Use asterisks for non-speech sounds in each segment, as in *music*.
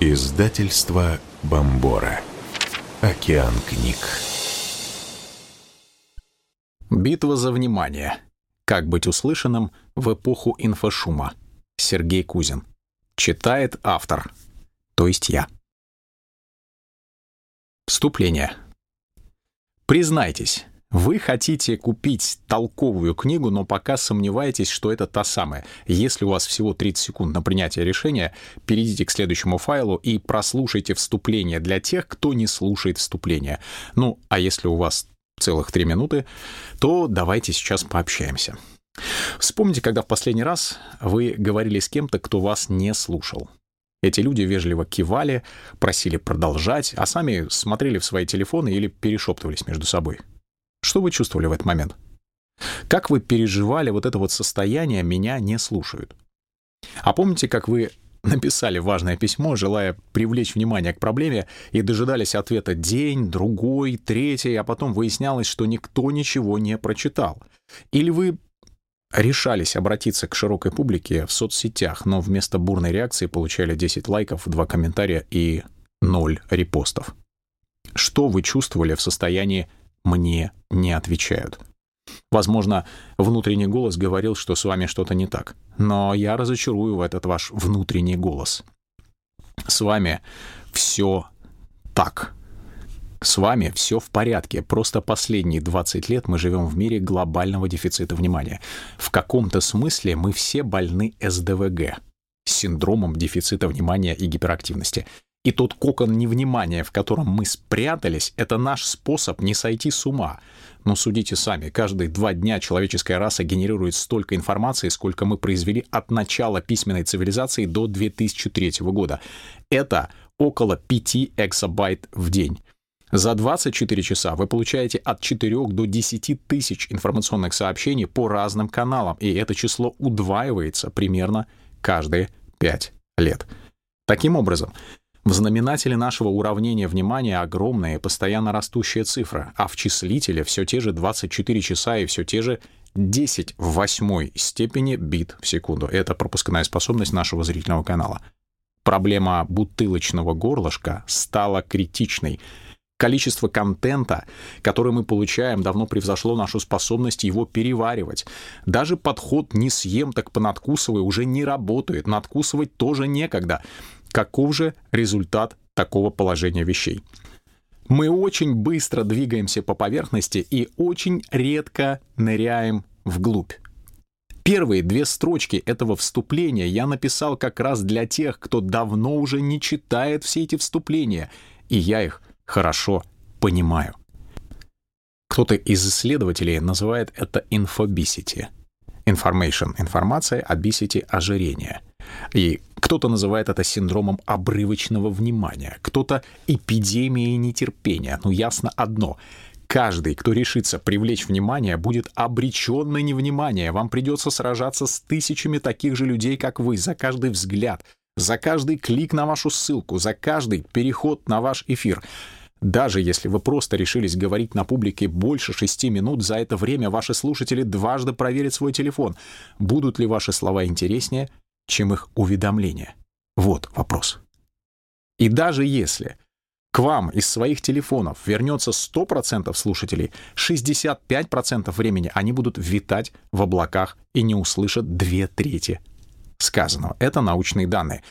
Издательство Бомбора. Океан книг. Битва за внимание. Как быть услышанным в эпоху инфошума. Сергей Кузин. Читает автор. То есть я. Вступление. Признайтесь, вы хотите купить толковую книгу, но пока сомневаетесь, что это та самая. Если у вас всего 30 секунд на принятие решения, перейдите к следующему файлу и прослушайте вступление для тех, кто не слушает вступление. Ну, а если у вас целых 3 минуты, то давайте сейчас пообщаемся. Вспомните, когда в последний раз вы говорили с кем-то, кто вас не слушал. Эти люди вежливо кивали, просили продолжать, а сами смотрели в свои телефоны или перешептывались между собой. Что вы чувствовали в этот момент? Как вы переживали вот это вот состояние «меня не слушают»? А помните, как вы *laughs* написали важное письмо, желая привлечь внимание к проблеме, и дожидались ответа день, другой, третий, а потом выяснялось, что никто ничего не прочитал? Или вы решались обратиться к широкой публике в соцсетях, но вместо бурной реакции получали 10 лайков, 2 комментария и 0 репостов? Что вы чувствовали в состоянии мне не отвечают. Возможно, внутренний голос говорил, что с вами что-то не так, но я разочарую в этот ваш внутренний голос. С вами все так. С вами все в порядке, просто последние 20 лет мы живем в мире глобального дефицита внимания. В каком-то смысле мы все больны СДВГ, синдромом дефицита внимания и гиперактивности. И тот кокон невнимания, в котором мы спрятались, это наш способ не сойти с ума. Но судите сами, каждые два дня человеческая раса генерирует столько информации, сколько мы произвели от начала письменной цивилизации до 2003 года. Это около 5 эксабайт в день. За 24 часа вы получаете от 4 до 10 тысяч информационных сообщений по разным каналам, и это число удваивается примерно каждые 5 лет. Таким образом, в знаменателе нашего уравнения внимания огромная постоянно растущая цифра, а в числителе все те же 24 часа и все те же 10 в восьмой степени бит в секунду. Это пропускная способность нашего зрительного канала. Проблема бутылочного горлышка стала критичной. Количество контента, который мы получаем, давно превзошло нашу способность его переваривать. Даже подход «не съем, так понадкусывай» уже не работает. Надкусывать тоже некогда. Каков же результат такого положения вещей? Мы очень быстро двигаемся по поверхности и очень редко ныряем вглубь. Первые две строчки этого вступления я написал как раз для тех, кто давно уже не читает все эти вступления, и я их хорошо понимаю. Кто-то из исследователей называет это инфобисити. Information — информация, обисити — ожирение — и кто-то называет это синдромом обрывочного внимания, кто-то эпидемией нетерпения. Ну, ясно одно. Каждый, кто решится привлечь внимание, будет обречен на невнимание. Вам придется сражаться с тысячами таких же людей, как вы, за каждый взгляд, за каждый клик на вашу ссылку, за каждый переход на ваш эфир. Даже если вы просто решились говорить на публике больше шести минут, за это время ваши слушатели дважды проверят свой телефон. Будут ли ваши слова интереснее чем их уведомления? Вот вопрос. И даже если к вам из своих телефонов вернется 100% слушателей, 65% времени они будут витать в облаках и не услышат две трети сказанного. Это научные данные.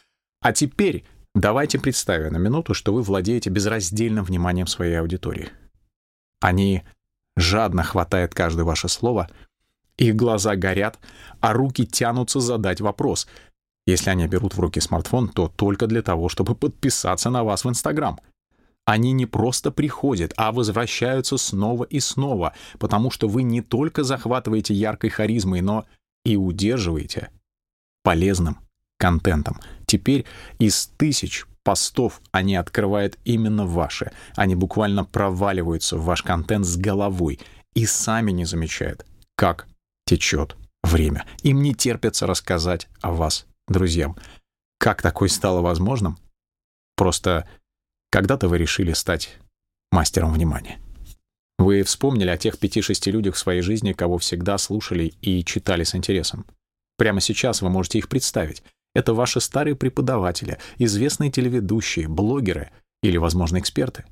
А теперь давайте представим на минуту, что вы владеете безраздельным вниманием своей аудитории. Они жадно хватают каждое ваше слово — их глаза горят, а руки тянутся задать вопрос. Если они берут в руки смартфон, то только для того, чтобы подписаться на вас в Инстаграм. Они не просто приходят, а возвращаются снова и снова, потому что вы не только захватываете яркой харизмой, но и удерживаете полезным контентом. Теперь из тысяч постов они открывают именно ваши. Они буквально проваливаются в ваш контент с головой и сами не замечают, как течет время. Им не терпится рассказать о вас друзьям. Как такое стало возможным? Просто когда-то вы решили стать мастером внимания. Вы вспомнили о тех пяти-шести людях в своей жизни, кого всегда слушали и читали с интересом. Прямо сейчас вы можете их представить. Это ваши старые преподаватели, известные телеведущие, блогеры или, возможно, эксперты.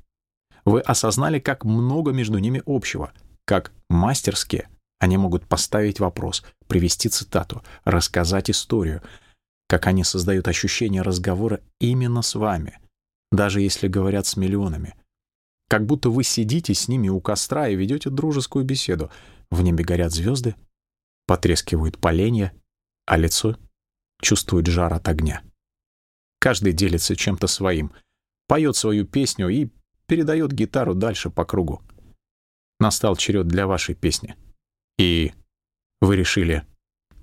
Вы осознали, как много между ними общего, как мастерски они могут поставить вопрос, привести цитату, рассказать историю, как они создают ощущение разговора именно с вами, даже если говорят с миллионами. Как будто вы сидите с ними у костра и ведете дружескую беседу. В небе горят звезды, потрескивают поленья, а лицо чувствует жар от огня. Каждый делится чем-то своим, поет свою песню и передает гитару дальше по кругу. Настал черед для вашей песни. И вы решили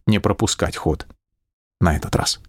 не пропускать ход на этот раз.